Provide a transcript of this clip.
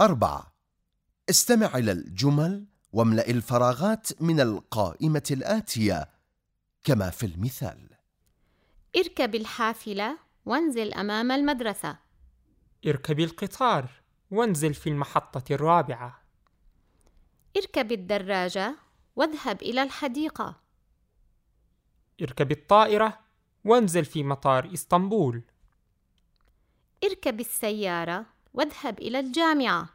أربعة. استمع إلى الجمل واملأ الفراغات من القائمة الآتية كما في المثال. اركب الحافلة وانزل أمام المدرسة. اركب القطار وانزل في المحطة الرابعة. اركب الدراجة واذهب إلى الحديقة. اركب الطائرة وانزل في مطار إسطنبول. اركب السيارة واذهب إلى الجامعة.